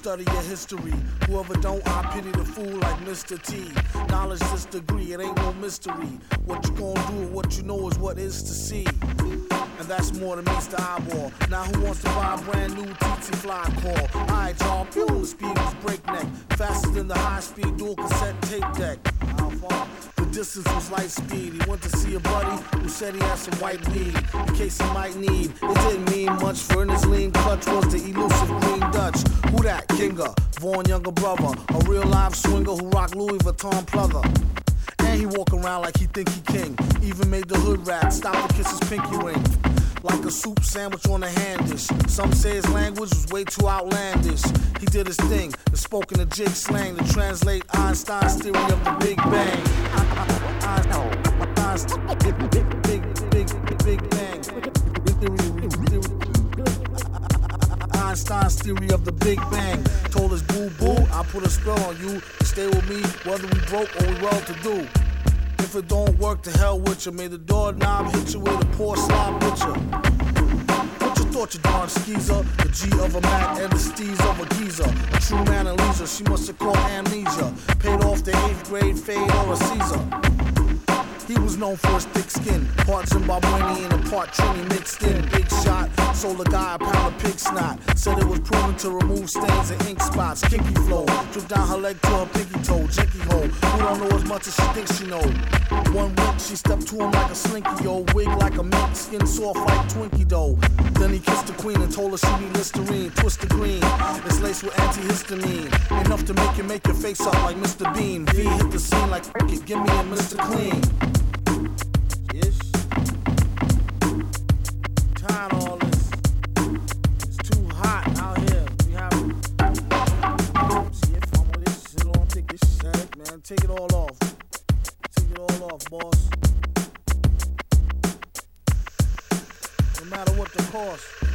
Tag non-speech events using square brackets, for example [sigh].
study your history. Whoever don't, I pity the fool like Mr. T. Knowledge this degree, it ain't no mystery. What you gonna do, what you know is what is to see. And that's more than meets the eyeball. Now who wants to buy a brand new TT Fly call? Alright, y'all, pew, speed was breakneck. Faster than the high speed dual cassette tape deck. How far? The distance was light speed. He went to see a buddy who said he had some white weed in case he might need. It didn't mean much for his lean Who that? Kinga, Vaughn younger brother, a real live swinger who rock Louis Vuitton pleather. And he walk around like he think he king. Even made the hood rat stop to kiss his pinky ring. Like a soup sandwich on a hand dish. Some say his language was way too outlandish. He did his thing and spoke in a jig slang to translate Einstein's theory of the Big Bang. [laughs] Einstein, big, big, Einstein's theory of the Big Bang. Told us boo boo, I put a spell on you. Stay with me, whether we broke or we well to do. If it don't work, to hell with you. May the doorknob hit you with a poor slob picture. Thought, you darn skeezer? The G of a Mac and the steez of a geezer. A true man and Lisa, she must have caught amnesia. Paid off the eighth grade fade or a Caesar. He was known for his thick skin, part Zimbabwean and a part Trini mixed in. Big sold a guy a pound of pig snot. Said it was proven to remove stains and ink spots. Kinky flow, drip down her leg to her pinky toe. Jinky hole, who don't know as much as she thinks she know. One week she stepped to him like a slinky, yo. Wig like a mink, skin soft like Twinkie dough. Then he kissed the queen and told her she need Listerine. Twist the green, it's laced with antihistamine. Enough to make you make your face up like Mr. Bean. V hit the scene like, give me a Mr. Clean. Man. Take it all off. Take it all off, boss. No matter what the cost.